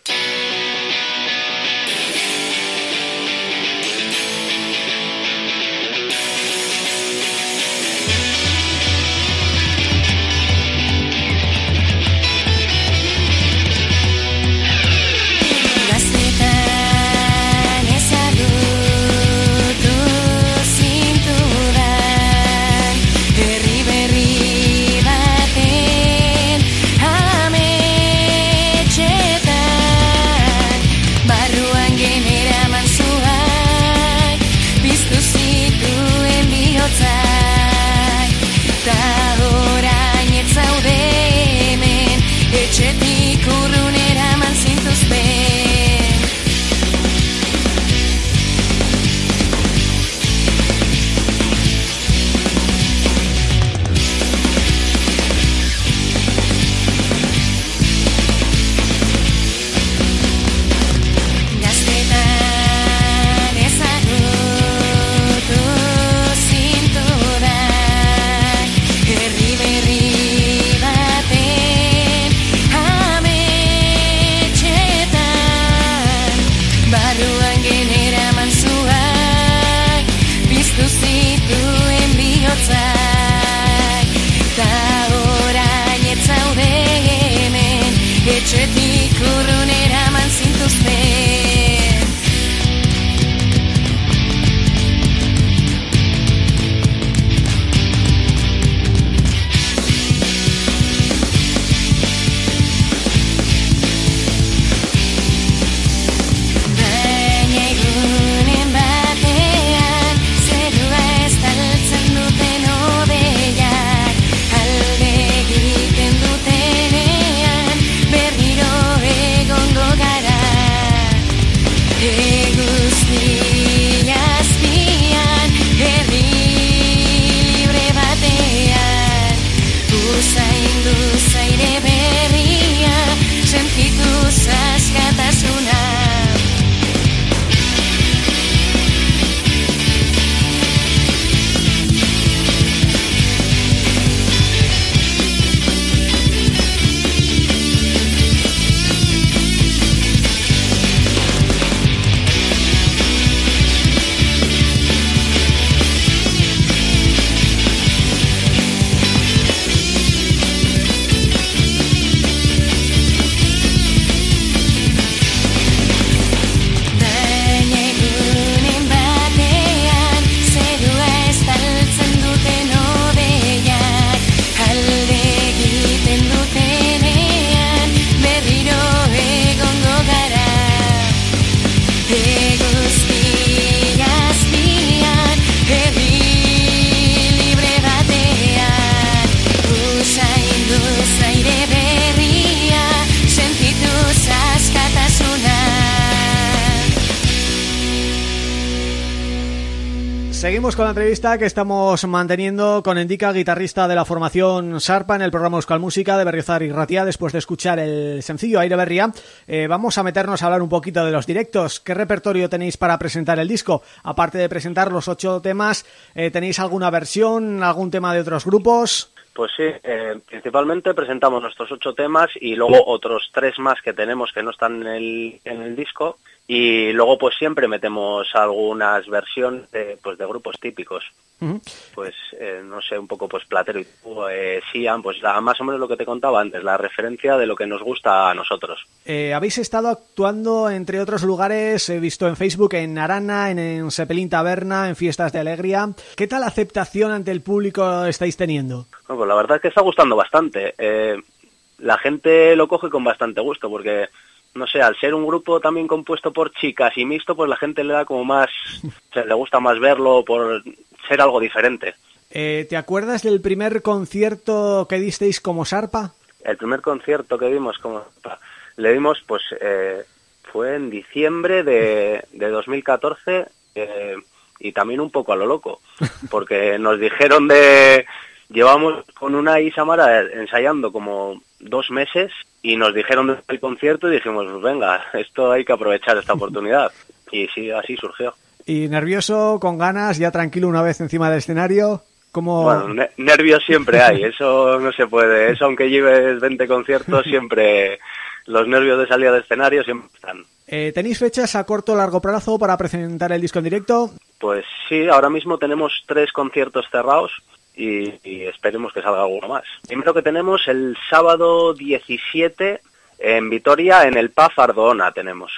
Seguimos con la entrevista que estamos manteniendo con Endica, guitarrista de la formación Sarpa en el programa Euskal Música de Berriozar y Ratia, después de escuchar el sencillo Aire Berria. Eh, vamos a meternos a hablar un poquito de los directos. ¿Qué repertorio tenéis para presentar el disco? Aparte de presentar los ocho temas, eh, ¿tenéis alguna versión, algún tema de otros grupos? Pues sí, eh, principalmente presentamos nuestros ocho temas y luego otros tres más que tenemos que no están en el, en el disco y luego pues siempre metemos algunas versiones de, pues de grupos típicos uh -huh. pues eh, no sé un poco pues Platero y eh, Sian pues la, más o menos lo que te contaba antes la referencia de lo que nos gusta a nosotros eh, habéis estado actuando entre otros lugares he visto en Facebook en Arana en, en Sepelín Taberna en Fiestas de Alegría ¿qué tal aceptación ante el público estáis teniendo? Pues la verdad es que está gustando bastante eh, la gente lo coge con bastante gusto porque no sé, al ser un grupo también compuesto por chicas y mixto, pues la gente le da como más, se le gusta más verlo por ser algo diferente. Eh, ¿Te acuerdas del primer concierto que disteis como Sarpa? El primer concierto que dimos como Sarpa, le dimos, pues, eh, fue en diciembre de, de 2014 eh, y también un poco a lo loco, porque nos dijeron de... Llevamos con una Isamara ensayando como dos meses y nos dijeron del concierto y dijimos, venga, esto hay que aprovechar esta oportunidad. Y sí, así surgió. ¿Y nervioso, con ganas, ya tranquilo una vez encima del escenario? como Bueno, ne nervios siempre hay, eso no se puede. Eso aunque lleves 20 conciertos, siempre los nervios de salida de escenario siempre están. Eh, ¿Tenéis fechas a corto o largo plazo para presentar el disco en directo? Pues sí, ahora mismo tenemos tres conciertos cerrados y, esperemos que salga alguno más. Primero que tenemos el sábado 17 en Vitoria, en el PAF Ardoona tenemos.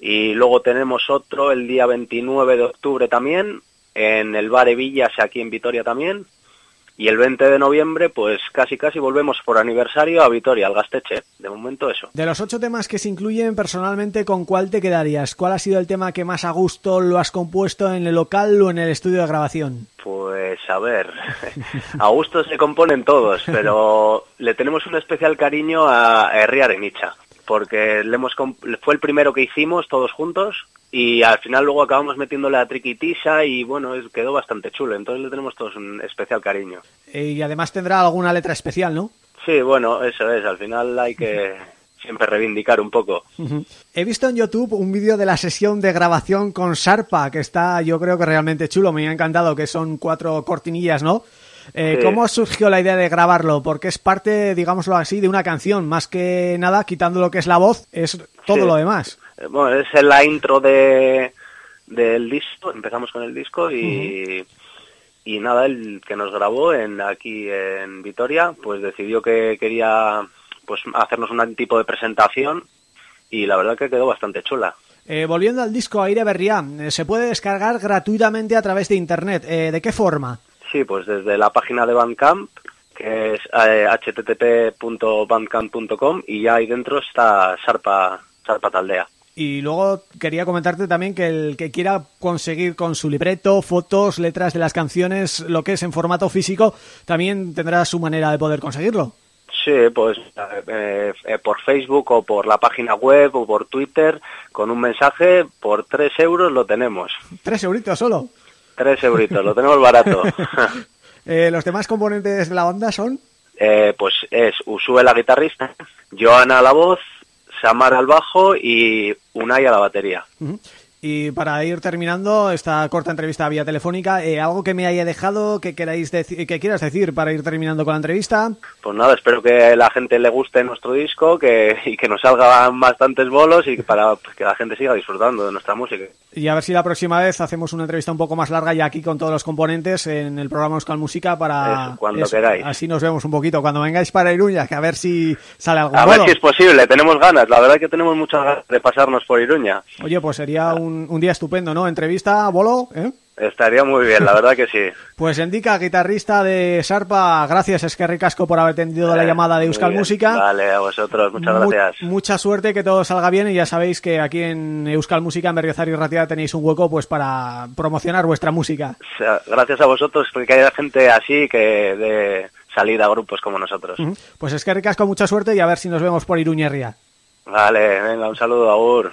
Y luego tenemos otro el día 29 de octubre también, en el Bar Villas aquí en Vitoria también. Y el 20 de noviembre, pues casi casi volvemos por aniversario a Vitoria, al Gasteche. De momento eso. De los ocho temas que se incluyen, personalmente, ¿con cuál te quedarías? ¿Cuál ha sido el tema que más a gusto lo has compuesto en el local o en el estudio de grabación? Pues a ver, a gusto se componen todos, pero le tenemos un especial cariño a Herri Arenicha, porque le hemos fue el primero que hicimos todos juntos y al final luego acabamos metiéndole a Triquitisa y bueno, es, quedó bastante chulo, entonces le tenemos todos un especial cariño. Y además tendrá alguna letra especial, ¿no? Sí, bueno, eso es, al final hay que siempre reivindicar un poco. Uh -huh. He visto en YouTube un vídeo de la sesión de grabación con Sarpa, que está yo creo que realmente chulo, me ha encantado, que son cuatro cortinillas, ¿no? Eh, sí. ¿Cómo surgió la idea de grabarlo? Porque es parte, digámoslo así, de una canción, más que nada, quitando lo que es la voz, es todo sí. lo demás. Bueno, es la intro de del disco, empezamos con el disco y... Y nada, el que nos grabó en aquí en Vitoria, pues decidió que quería pues hacernos un tipo de presentación y la verdad que quedó bastante chula. Eh, volviendo al disco Aire Berriá, eh, se puede descargar gratuitamente a través de internet. Eh, ¿De qué forma? Sí, pues desde la página de Bandcamp, que es eh, http.bandcamp.com y ya ahí dentro está Sarpa, Sarpa Taldea. Y luego quería comentarte también que el que quiera conseguir con su libreto, fotos, letras de las canciones, lo que es en formato físico, también tendrá su manera de poder conseguirlo. Sí, pues eh, eh, por Facebook o por la página web o por Twitter, con un mensaje, por tres euros lo tenemos. ¿Tres euritos solo? Tres euritos, lo tenemos barato. eh, ¿Los demás componentes de la banda son? Eh, pues es Usue la guitarrista, Joana la voz, Samar al bajo y Unai a la batería. Uh -huh. Y para ir terminando esta corta entrevista vía telefónica, eh, ¿algo que me haya dejado que queráis que quieras decir para ir terminando con la entrevista? Pues nada, espero que la gente le guste nuestro disco que y que nos salgan bastantes bolos y para pues, que la gente siga disfrutando de nuestra música. Y a ver si la próxima vez hacemos una entrevista un poco más larga ya aquí con todos los componentes en el programa Euskal Música para... Eso, cuando eso, queráis. Así nos vemos un poquito. Cuando vengáis para Iruña, que a ver si sale algo A bolo. ver si es posible, tenemos ganas. La verdad es que tenemos muchas ganas de pasarnos por Iruña. Oye, pues sería un, un, día estupendo, ¿no? Entrevista, bolo, ¿eh? Estaría muy bien, la verdad que sí. Pues Endica, guitarrista de Sarpa, gracias es que ricasco por haber atendido eh, la llamada de Euskal Música. Vale, a vosotros, muchas Mu gracias. Mucha suerte, que todo salga bien y ya sabéis que aquí en Euskal Música, en Berriozar y Ratia, tenéis un hueco pues para promocionar vuestra música. Gracias a vosotros, porque hay gente así que de salir a grupos como nosotros. Uh -huh. Pues es que ricasco, mucha suerte y a ver si nos vemos por Iruñerria. Vale, venga, un saludo, Agur.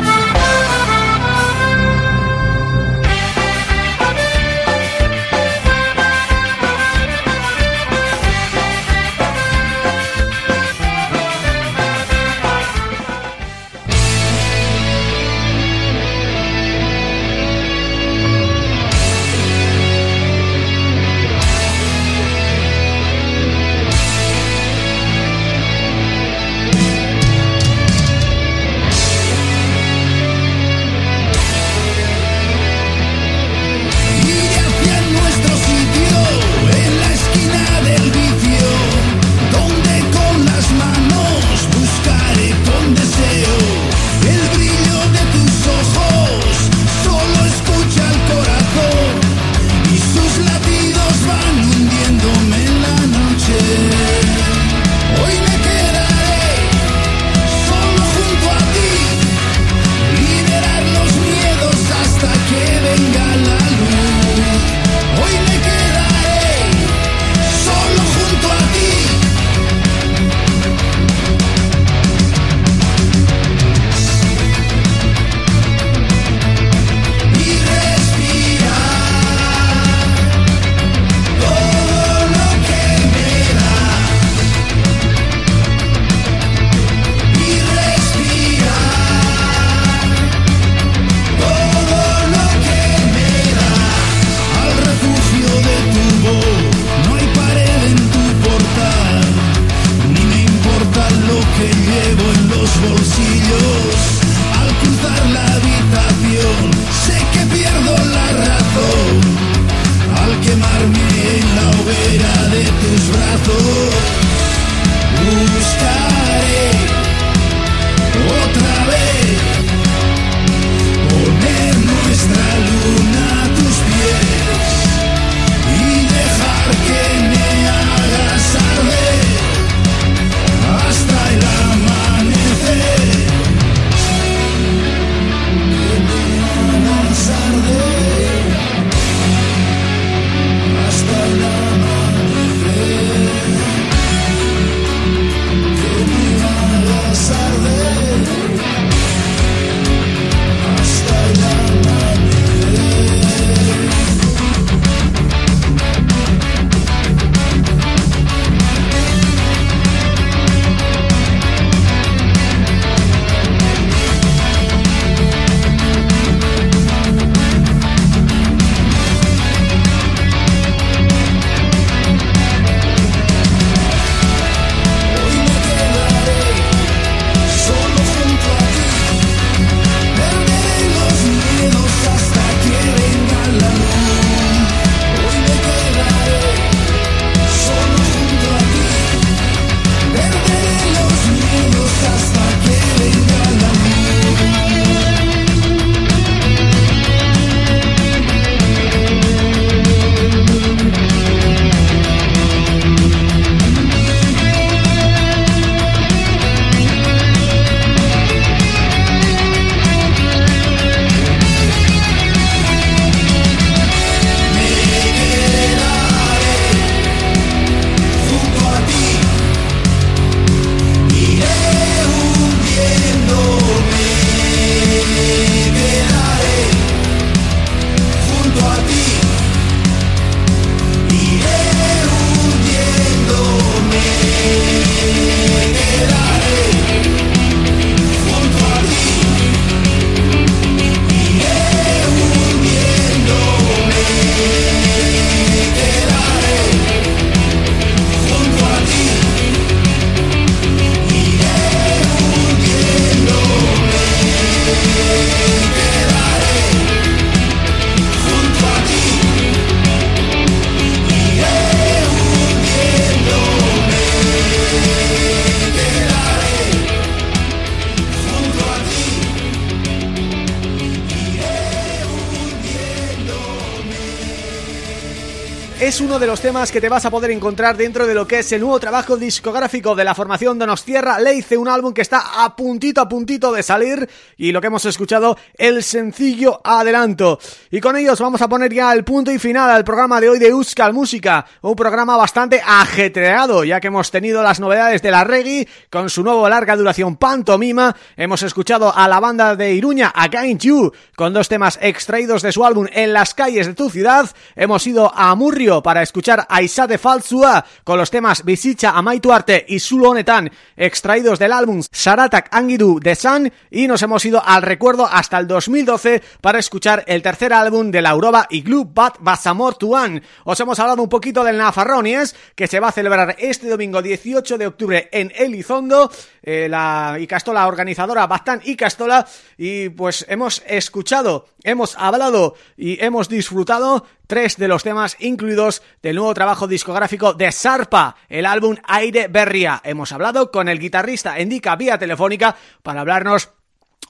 De los temas que te vas a poder encontrar dentro de lo que es el nuevo trabajo discográfico de la formación Donostierra Leice, un álbum que está a puntito a puntito de salir y lo que hemos escuchado, el sencillo adelanto. Y con ellos vamos a poner ya el punto y final al programa de hoy de Euskal Música, un programa bastante ajetreado, ya que hemos tenido las novedades de la reggae con su nuevo larga duración Pantomima, hemos escuchado a la banda de Iruña, Against You, con dos temas extraídos de su álbum En las calles de tu ciudad, hemos ido a Murrio para escuchar a de Falsua con los temas Visicha Amaituarte y Sulonetan extraídos del álbum Saratak Angidu de Sun y nos hemos ido al recuerdo hasta el 2012 para escuchar el tercer álbum de la Uroba Iglu Bat Basamor Tuan. Os hemos hablado un poquito del Nafarronies que se va a celebrar este domingo 18 de octubre en Elizondo, eh, la Icastola organizadora Bastán Icastola y pues hemos escuchado, hemos hablado y hemos disfrutado tres de los temas incluidos del nuevo trabajo discográfico de Sarpa, el álbum Aire Berria. Hemos hablado con el guitarrista Endica vía telefónica para hablarnos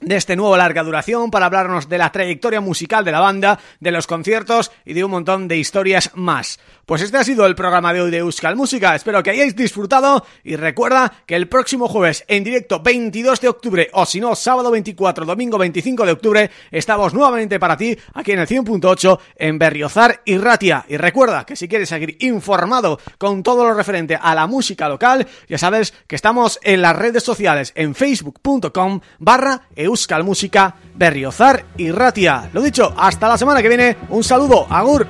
de este nuevo larga duración para hablarnos de la trayectoria musical de la banda, de los conciertos y de un montón de historias más. Pues este ha sido el programa de hoy de Euskal Música, espero que hayáis disfrutado y recuerda que el próximo jueves en directo 22 de octubre o si no sábado 24, domingo 25 de octubre estamos nuevamente para ti aquí en el 100.8 en Berriozar y Ratia y recuerda que si quieres seguir informado con todo lo referente a la música local ya sabes que estamos en las redes sociales en facebook.com barra Euskal Música Berriozar y Ratia. Lo dicho, hasta la semana que viene, un saludo, agur.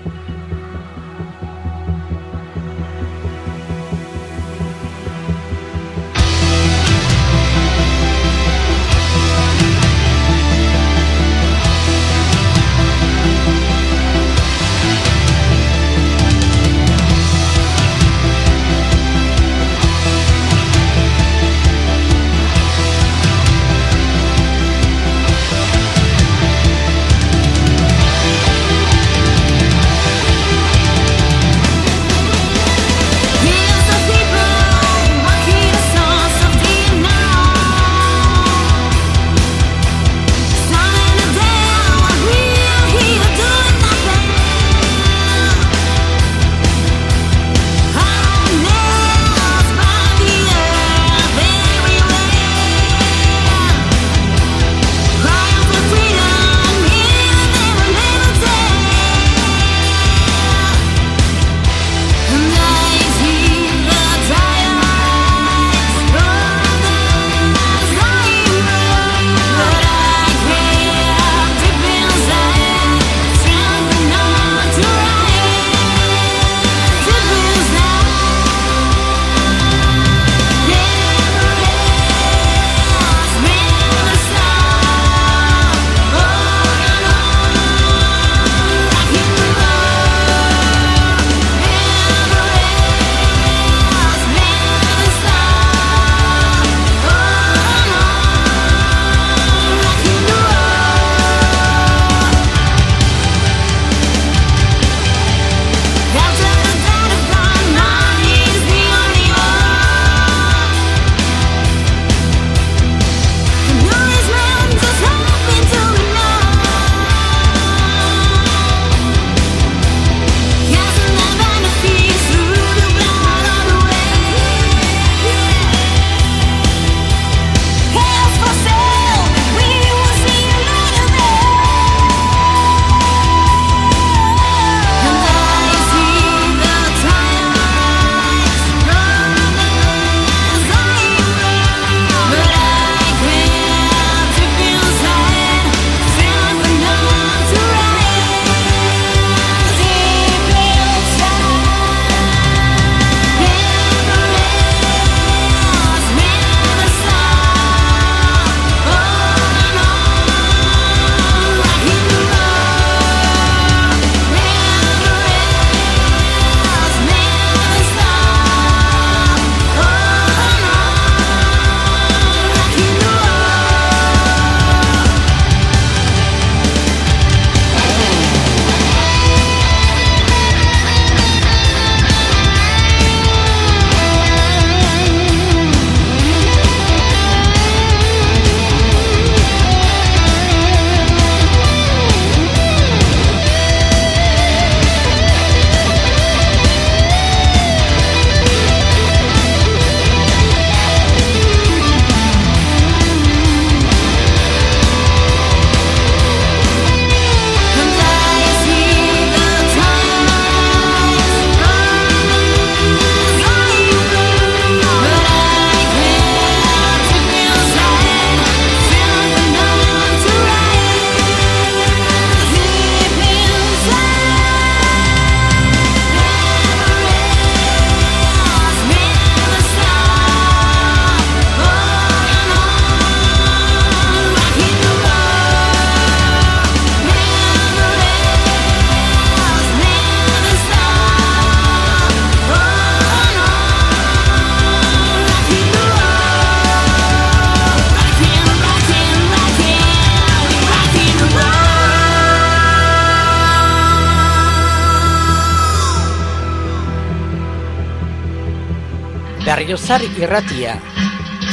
Berriozar irratia,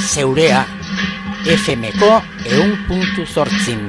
zeurea, FMko eun puntu zortzin.